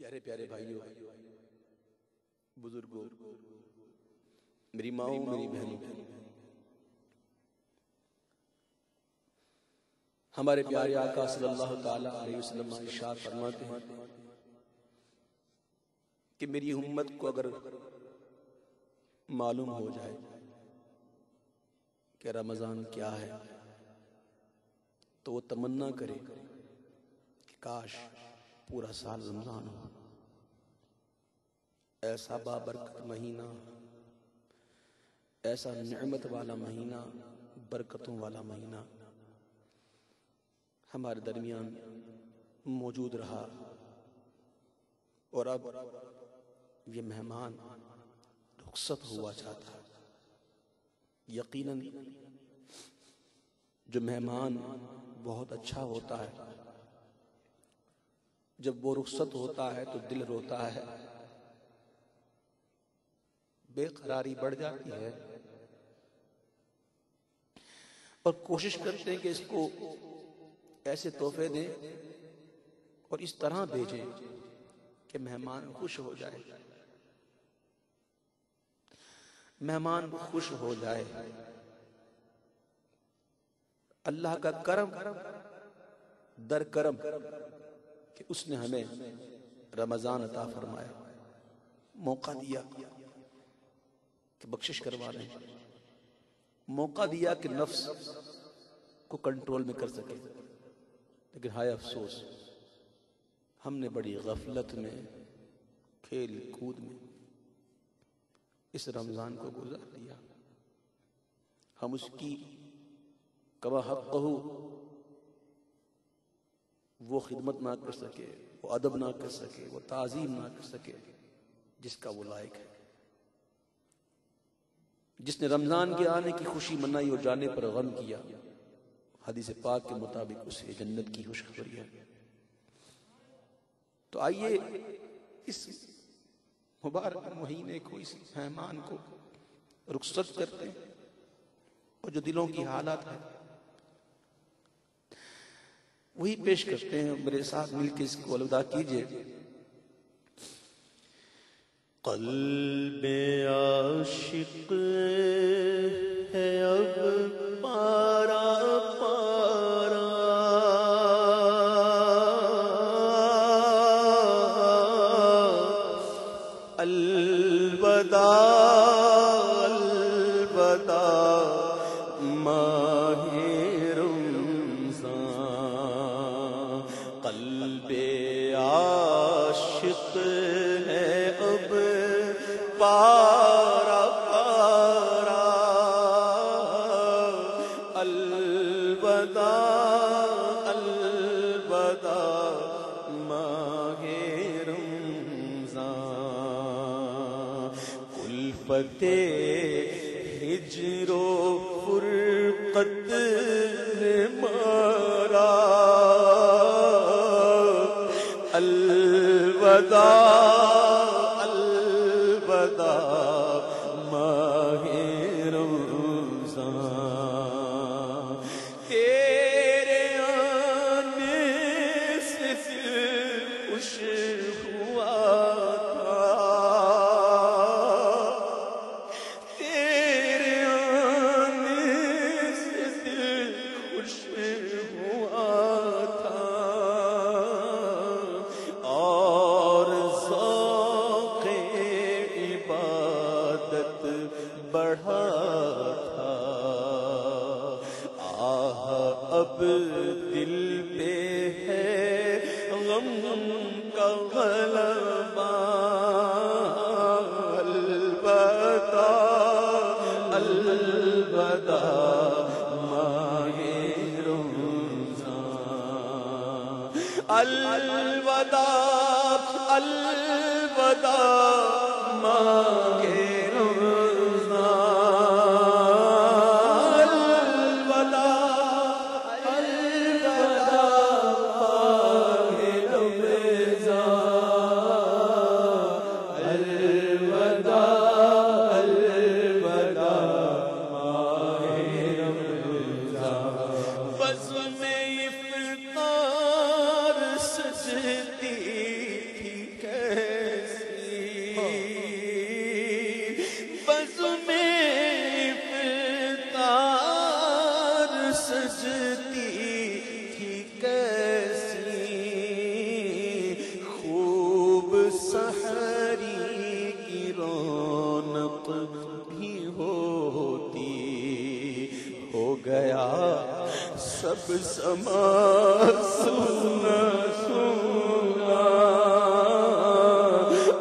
پیارے پیارے بھائیوں بزرگوں میری ماؤں، میری بہنوں، ہمارے پیارے آقا صلی اللہ تعالی علیہ وسلم ارشاد فرماتے ہیں کہ میری امت کو اگر معلوم ہو جائے کہ رمضان کیا ہے، تو وہ تمنا کرے کہ کاش پورا سال رمضان ہو۔ ایسا بابرکت مہینہ، ایسا نعمت والا مہینہ، برکتوں والا مہینہ ہمارے درمیان موجود رہا۔ اور اب یہ مہمان رخصت ہوا چاہتا یقیناً جو مہمان بہت اچھا ہوتا ہے جب وہ رخصت ہوتا ہے تو دل روتا ہے۔ بے قراری بڑھ جاتی ہے۔ اور کوشش کرتے ہیں کہ اس کو ایسے تحفے دیں اور اس طرح بھیجیں کہ مہمان خوش ہو جائے۔ مہمان خوش ہو جائے۔ اللہ کا کرم، در کرم۔ کہ اس نے ہمیں رمضان عطا فرمایا۔ موقع دیا کہ بخشش کروا رہے ہیں۔ موقع دیا کہ نفس کو کنٹرول میں کر سکے۔ لیکن ہائے افسوس، ہم نے بڑی غفلت میں، کھیل کود میں اس رمضان کو گزار دیا۔ ہم اس کی کما حق وہ خدمت نہ کر سکے، وہ ادب نہ کر سکے، وہ تعظیم نہ کر سکے، جس کا وہ لائق ہے۔ جس نے رمضان کے آنے کی خوشی منائی اور جانے پر غم کیا، حدیث پاک کے مطابق اسے جنت کی خوشخبری ہے۔ تو آئیے اس مبارک مہینے کو، اس مہمان کو رخصت کرتے ہیں۔ اور جو دلوں کی حالات ہے وہی پیش کرتے ہیں، میرے ساتھ مل کے اس کو الوداع کیجیے۔ قلب عاشق ہے، اب پارا پارا۔ الوداع کلفت ہجر و فرقت نے مارا۔ الوداع الوداع الوداع مانگے۔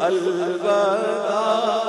الوداع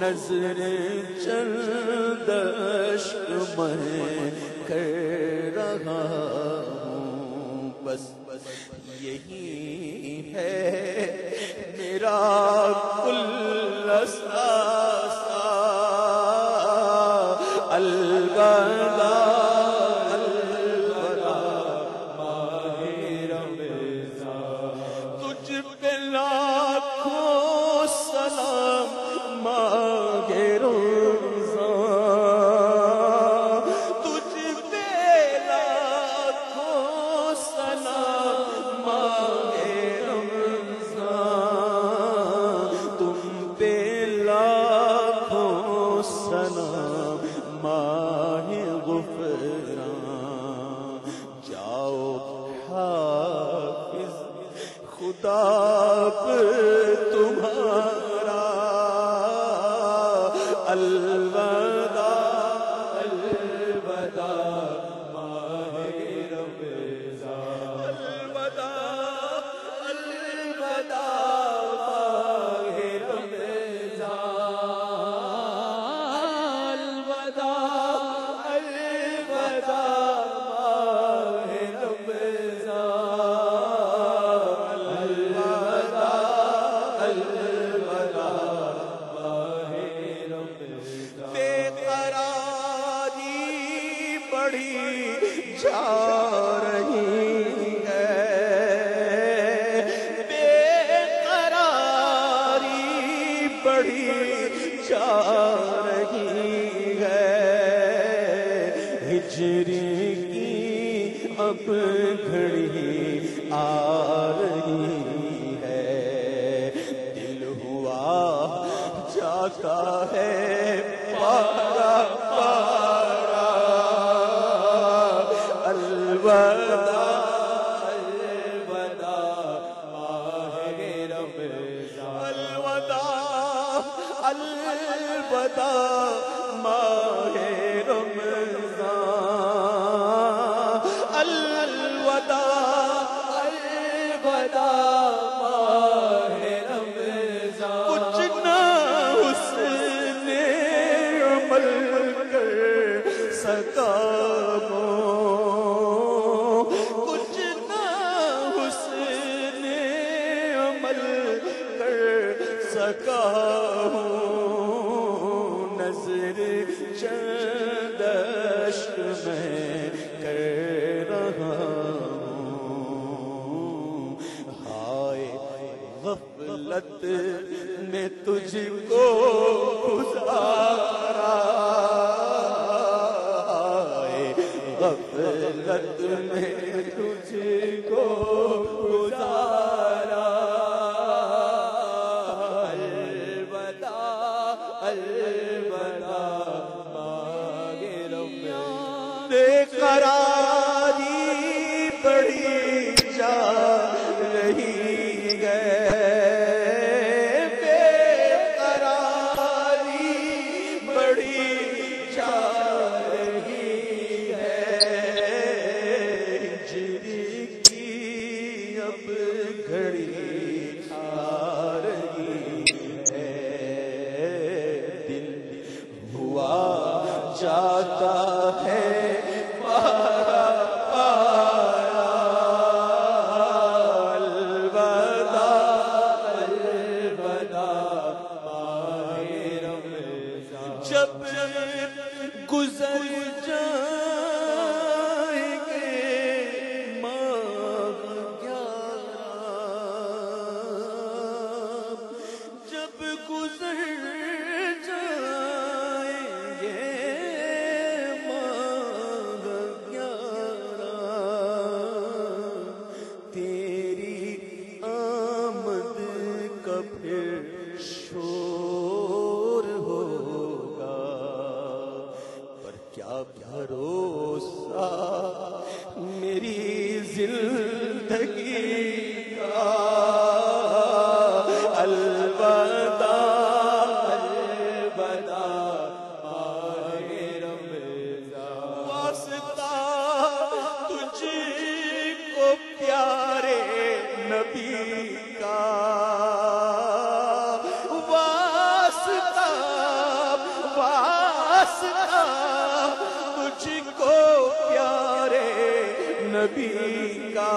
نظر چند عشق میں کر رہا ہوں بس یہی ہے میرا الوداع الوداع ماہ رمضان۔ نظر چند میں کر رہا ہوں۔ ہائے غفلت میں تجھ کو گزار نبی کا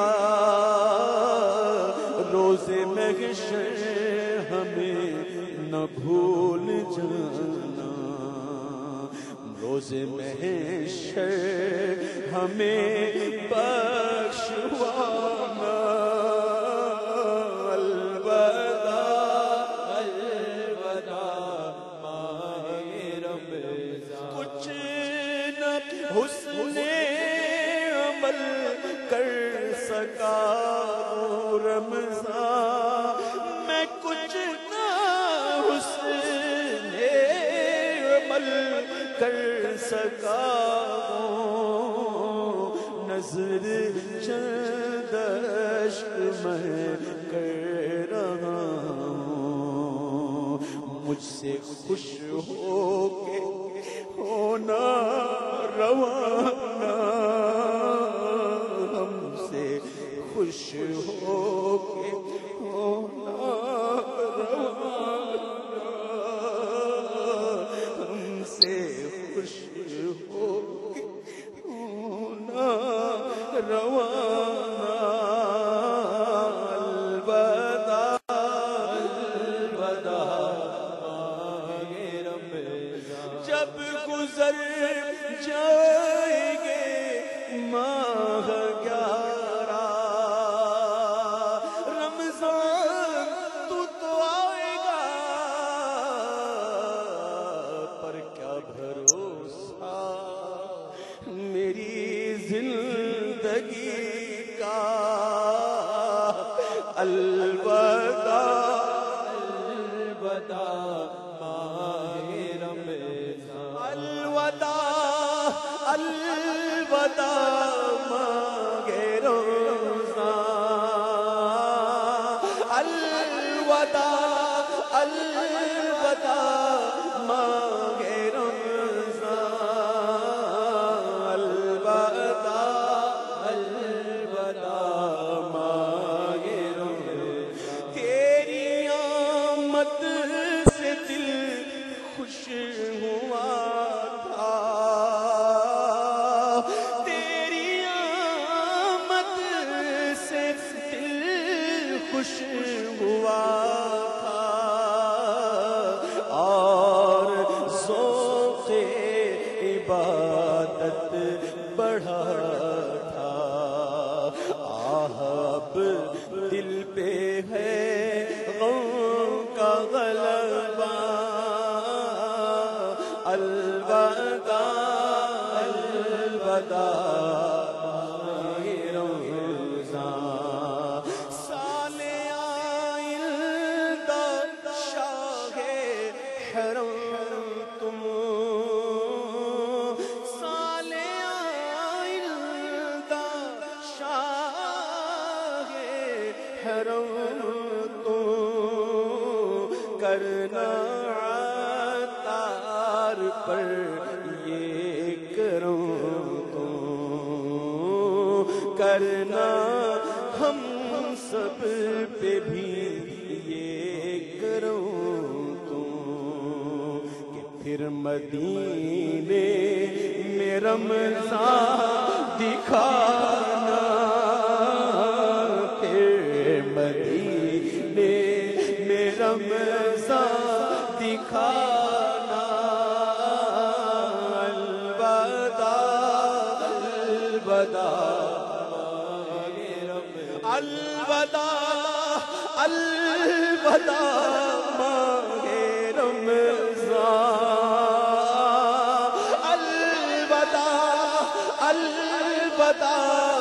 روز محشر ہمیں نہ بھول جانا۔ روز محشر ہمیں بخشوانا۔ حسن عمل۔ کر سکا رمضان۔ میں کچھ نہ حسن عمل کر سکا نظر چند میں کر رہا ہوں۔ مجھ سے خوش ہو کے ہونا رواں۔ خوش ہو الوداع کرنا تار پر یہ کروں تو کرنا ہم سب پہ بھی یہ کروں تو کہ پھر مدینے میں رمضان دکھانا پھر مدینے میں رمضان الوداع مانگے رمضان۔ الوداع الوداع